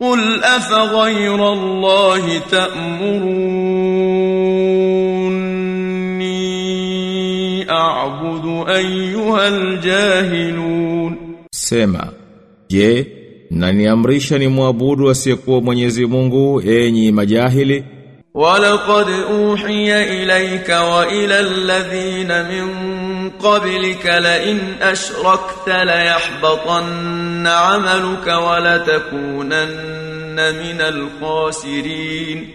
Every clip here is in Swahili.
قل أفغير الله تأمروني أعبد أيها الجاهلون Sema, je, mnaniamrisha ni muabudu asiyekuwa Mwenyezi Mungu enyi majahili? ولقد أوحي إليك وإلى الذين من قبلك لئن أشركت ليحبطن عملك ولتكونن من الخاسرين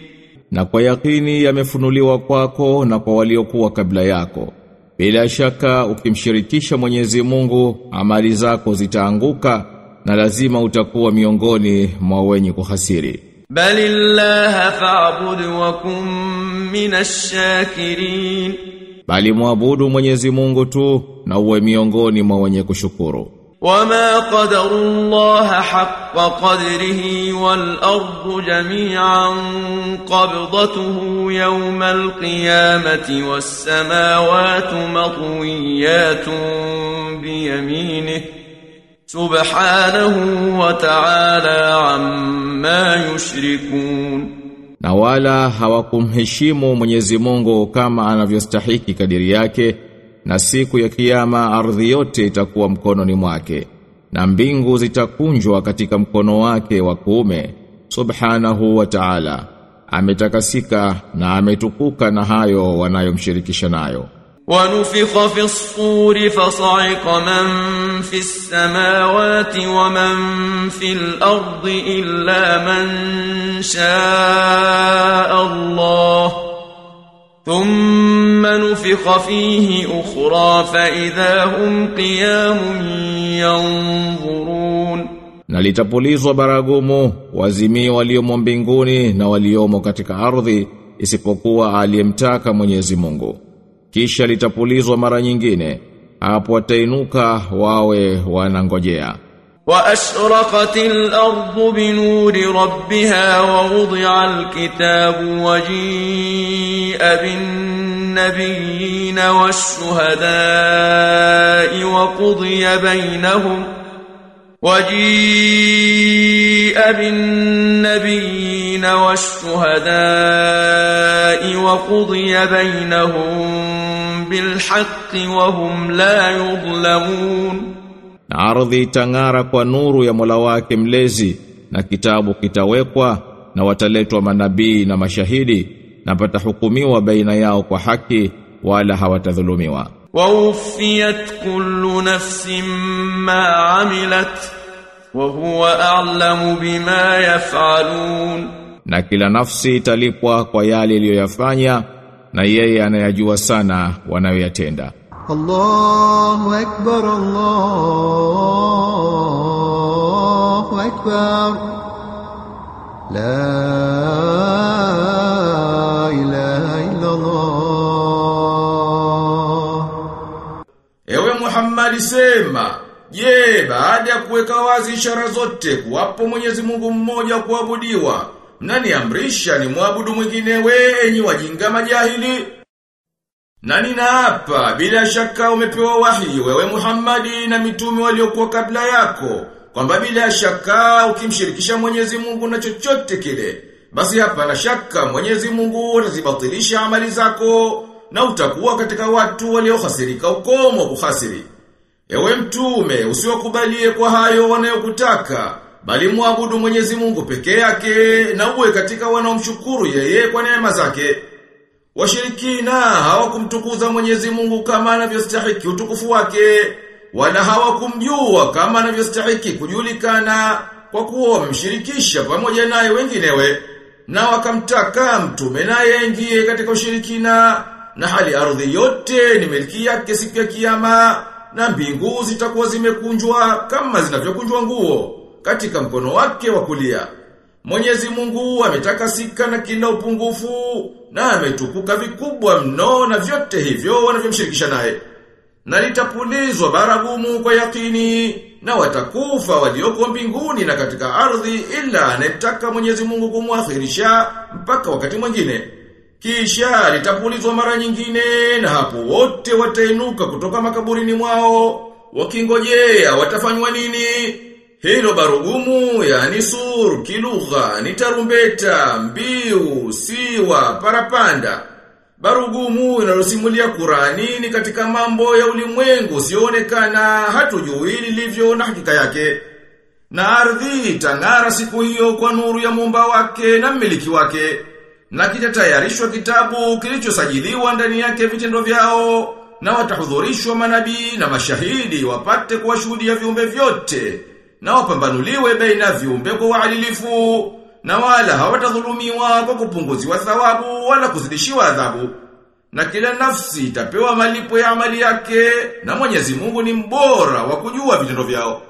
Na kwa yakini yamefunuliwa kwako na kwa waliokuwa kabla yako. Bila shaka ukimshirikisha Mwenyezi Mungu, amali zako zitaanguka na lazima utakuwa miongoni mwa wenye kuhasiri. بل الله فاعبد وكن من الشاكرين bali muabudu Mwenyezi Mungu tu na uwe miongoni mwa wenye kushukuru wama qadarullah haqqa qadrihi wal ardu jami'an qabdatuhu yawma al qiyamati was samawati matwiyatun bi yaminihi subhanahu wa ta'ala amma yushrikun. Na wala hawakumheshimu Mwenyezi Mungu kama anavyostahiki kadiri yake na siku ya kiyama ardhi yote itakuwa mkononi mwake na mbingu zitakunjwa katika mkono wake wa kuume. Subhanahu wa ta'ala ametakasika na ametukuka na hayo wanayomshirikisha nayo. ونفخ في الصور فصعق من في السماوات ومن في الأرض إلا من شاء الله ثم نفخ فيه أخرى فإذا هم قيام ينظرون litapulizwa baragumu wazimii waliomo mbinguni na waliomo katika ardhi isipokuwa aliyemtaka Mwenyezi Mungu kisha litapulizwa mara nyingine. Hapo watainuka wawe wanangojea. وأشرقت الأرض بنور ربها ووضع الكتاب وجيء بالنبيين والشهداء وقضي بينهم وجيء بالنبيين والشهداء وقضي بينهم بالحق وهم لا يظلمون na ardhi itang'ara kwa nuru ya Mola wake mlezi na kitabu kitawekwa na wataletwa manabii na mashahidi na patahukumiwa baina yao kwa haki wala hawatadhulumiwa ووفيت كل نفس ما عملت وهو أعلم بما يفعلون na kila nafsi italipwa kwa yale iliyoyafanya na yeye anayajua sana wanayoyatenda. Allahu akbar Allahu akbar La ilaha illa Allah Ewe Muhammad sema je baada ya kuweka wazi ishara zote kuwapo Mwenyezi Mungu mmoja kuabudiwa mnaniamrisha ni muabudu mwingine wenyi wajinga majahili? Na hapa bila shaka umepewa wahi wewe Muhammadi na mitume waliokuwa kabla yako kwamba bila shaka ukimshirikisha Mwenyezi Mungu na chochote kile basi hapana shaka Mwenyezi Mungu atazibatilisha amali zako na utakuwa katika watu waliohasirika ukomo kuhasiri. Ewe mtume usiwakubalie kwa hayo wanayokutaka bali muabudu Mwenyezi Mungu peke yake na uwe katika wanaomshukuru yeye kwa neema zake. Washirikina hawakumtukuza Mwenyezi Mungu kama anavyostahili utukufu wake, wala hawakumjua kama anavyostahili kujulikana kwa kuwa wamemshirikisha pamoja naye wenginewe, na wakamtaka mtume naye aingie katika ushirikina, na hali ardhi yote ni milki yake siku ya kiyama, na mbingu zitakuwa zimekunjwa kama zinavyokunjwa nguo katika mkono wake wa kulia. Mwenyezi Mungu ametakasika na kila upungufu na ametukuka vikubwa mno na vyote hivyo wanavyomshirikisha naye. Na litapulizwa baragumu kwa yakini na watakufa walioko mbinguni na katika ardhi ila anetaka Mwenyezi Mungu kumwakhirisha mpaka wakati mwingine. Kisha litapulizwa mara nyingine na hapo wote watainuka kutoka makaburini mwao wakingojea watafanywa nini? Hilo barugumu yani sur kilugha ni tarumbeta, mbiu, siwa, parapanda. Barugumu inalosimulia Qurani ni katika mambo ya ulimwengu sionekana hatujui lilivyo na hakika yake. Na ardhi itang'ara siku hiyo kwa nuru ya muumba wake na mmiliki wake. Na kitatayarishwa kitabu kilichosajiliwa ndani yake vitendo vyao na watahudhurishwa manabii na mashahidi wapate kuwashuhudia viumbe vyote na wapambanuliwe baina viumbe kwa uadilifu na wala hawatadhulumiwa kwa kupunguziwa thawabu wala kuzidishiwa adhabu. Na kila nafsi itapewa malipo ya amali yake na Mwenyezi Mungu ni mbora wa kujua vitendo vyao.